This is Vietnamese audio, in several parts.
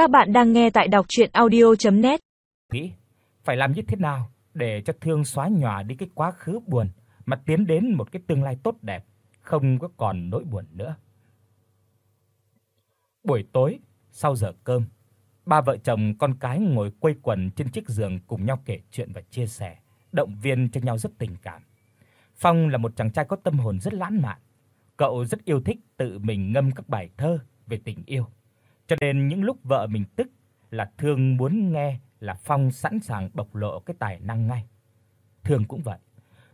Các bạn đang nghe tại đọc audio net Nghĩ phải làm như thế nào để cho Thương xóa nhòa đi cái quá khứ buồn mà tiến đến một cái tương lai tốt đẹp, không có còn nỗi buồn nữa. Buổi tối, sau giờ cơm, ba vợ chồng con cái ngồi quây quần trên chiếc giường cùng nhau kể chuyện và chia sẻ, động viên cho nhau rất tình cảm. Phong là một chàng trai có tâm hồn rất lãng mạn. Cậu rất yêu thích tự mình ngâm các bài thơ về tình yêu. Cho nên những lúc vợ mình tức là Thương muốn nghe là Phong sẵn sàng bộc lộ cái tài năng ngay. Thương cũng vậy.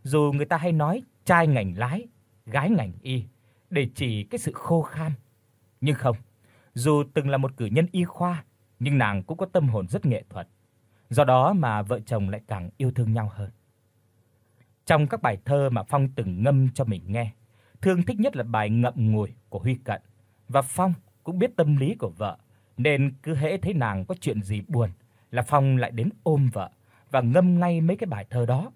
Dù người ta hay nói trai ngành lái, gái ngành y để chỉ cái sự khô khan, nhưng không, dù từng là một cử nhân y khoa, nhưng nàng cũng có tâm hồn rất nghệ thuật. Do đó mà vợ chồng lại càng yêu thương nhau hơn. Trong các bài thơ mà Phong từng ngâm cho mình nghe, Thương thích nhất là bài Ngậm ngùi của Huy Cận. Và Phong cũng biết tâm lý của vợ, nên cứ hễ thấy nàng có chuyện gì buồn là Phong lại đến ôm vợ và ngâm ngay mấy cái bài thơ đó.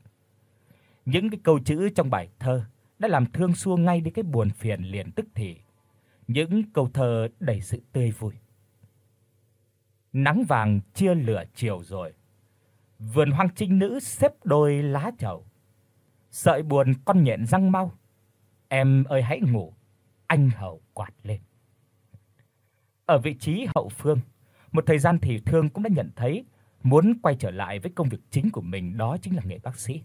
Những cái câu chữ trong bài thơ đã làm Thương xua ngay đi cái buồn phiền liền tức thì. Những câu thơ đầy sự tươi vui. Nắng vàng chia lửa chiều rồi. Vườn hoang trinh nữ xếp đôi lá trầu. Sợi buồn con nhện răng mau. Em ơi hãy ngủ, anh hầu quạt lên. Ở vị trí hậu phương, một thời gian thì Thương cũng đã nhận thấy muốn quay trở lại với công việc chính của mình đó chính là nghề bác sĩ.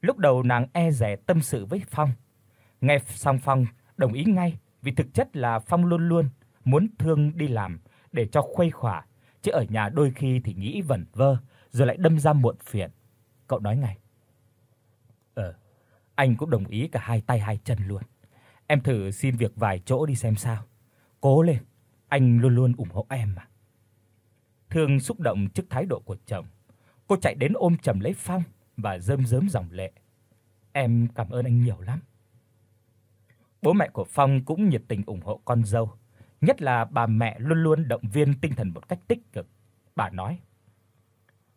Lúc đầu nàng e dè tâm sự với Phong. Nghe xong Phong đồng ý ngay, vì thực chất là Phong luôn luôn muốn Thương đi làm để cho khuây khỏa, chứ ở nhà đôi khi thì nghĩ vẩn vơ rồi lại đâm ra muộn phiền. Cậu nói ngay. Ờ, anh cũng đồng ý cả hai tay hai chân luôn. Em thử xin việc vài chỗ đi xem sao. Cố lên, anh luôn luôn ủng hộ em mà. Thương xúc động trước thái độ của chồng. Cô chạy đến ôm chầm lấy Phong và rơm rớm dòng lệ. Em cảm ơn anh nhiều lắm. Bố mẹ của Phong cũng nhiệt tình ủng hộ con dâu, nhất là bà mẹ luôn luôn động viên tinh thần một cách tích cực. Bà nói: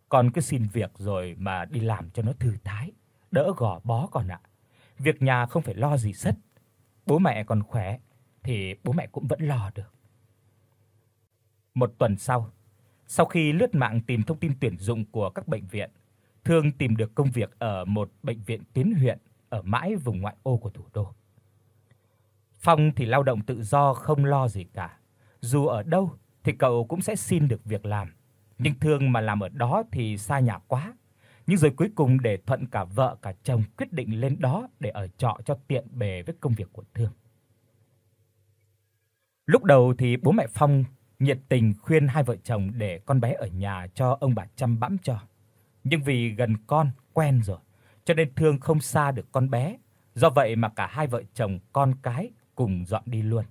"Con cứ xin việc rồi mà đi làm cho nó thư thái, đỡ gò bó con ạ. Việc nhà không phải lo gì hết Bố mẹ còn khỏe thì bố mẹ cũng vẫn lo được." Một tuần sau, sau khi lướt mạng tìm thông tin tuyển dụng của các bệnh viện, Thương tìm được công việc ở một bệnh viện tuyến huyện ở mãi vùng ngoại ô của thủ đô. Phong thì lao động tự do không lo gì cả. Dù ở đâu thì cậu cũng sẽ xin được việc làm. Nhưng Thương mà làm ở đó thì xa nhà quá. Nhưng rồi cuối cùng để thuận cả vợ cả chồng quyết định lên đó để ở trọ cho tiện bề với công việc của Thương. Lúc đầu thì bố mẹ Phong nhiệt tình khuyên hai vợ chồng để con bé ở nhà cho ông bà chăm bẵm cho. Nhưng vì gần con quen rồi, cho nên Thương không xa được con bé, do vậy mà cả hai vợ chồng con cái cùng dọn đi luôn.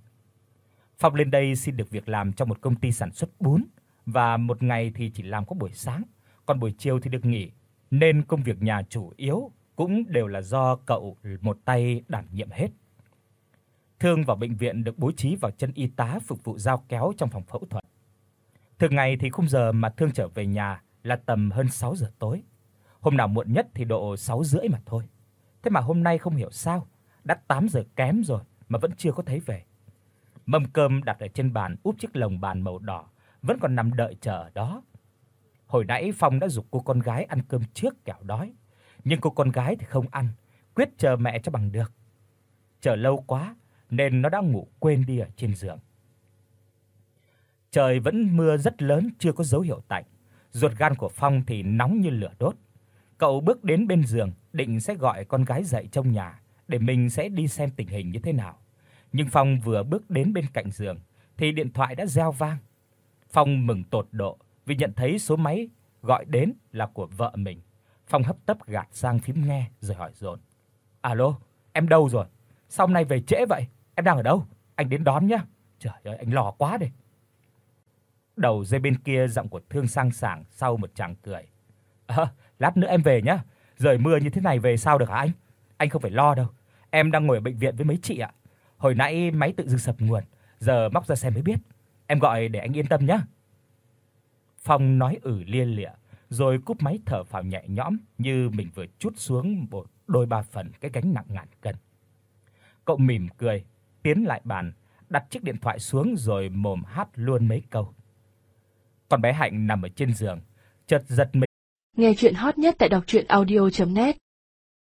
Phong lên đây xin được việc làm trong một công ty sản xuất bún và một ngày thì chỉ làm có buổi sáng, còn buổi chiều thì được nghỉ, nên công việc nhà chủ yếu cũng đều là do cậu một tay đảm nhiệm hết. Thương vào bệnh viện được bố trí vào chân y tá phục vụ giao kéo trong phòng phẫu thuật. Thường ngày thì khung giờ mà Thương trở về nhà là tầm hơn 6 giờ tối. Hôm nào muộn nhất thì độ 6 rưỡi mà thôi. Thế mà hôm nay không hiểu sao, đã 8 giờ kém rồi mà vẫn chưa có thấy về. Mâm cơm đặt ở trên bàn úp chiếc lồng bàn màu đỏ, vẫn còn nằm đợi chờ ở đó. Hồi nãy Phong đã dục cô con gái ăn cơm trước kẻo đói, nhưng cô con gái thì không ăn, quyết chờ mẹ cho bằng được. Chờ lâu quá nên nó đã ngủ quên đi ở trên giường. Trời vẫn mưa rất lớn chưa có dấu hiệu tạnh. Ruột gan của Phong thì nóng như lửa đốt. Cậu bước đến bên giường, định sẽ gọi con gái dậy trong nhà để mình sẽ đi xem tình hình như thế nào. Nhưng Phong vừa bước đến bên cạnh giường thì điện thoại đã reo vang. Phong mừng tột độ vì nhận thấy số máy gọi đến là của vợ mình. Phong hấp tấp gạt sang phím nghe rồi hỏi dồn. "Alo, em đâu rồi? Sao hôm nay về trễ vậy? Em đang ở đâu? Anh đến đón nhé." Trời ơi, anh lo quá đi. Đầu dây bên kia giọng của Thương sang sảng sau một tràng cười. "À, lát nữa em về nhé. Trời mưa như thế này về sao được hả anh? Anh không phải lo đâu. Em đang ngồi ở bệnh viện với mấy chị ạ. Hồi nãy máy tự dưng sập nguồn, giờ móc ra xem mới biết. Em gọi để anh yên tâm nhé." Phong nói ử lia lịa, rồi cúp máy thở phào nhẹ nhõm như mình vừa chút xuống một đôi ba phần cái gánh nặng ngàn cân. Cậu mỉm cười, tiến lại bàn, đặt chiếc điện thoại xuống rồi mồm hát luôn mấy câu. Con bé Hạnh nằm ở trên giường, chợt giật mình. Nghe truyện hot nhất tại doctruyenaudio.net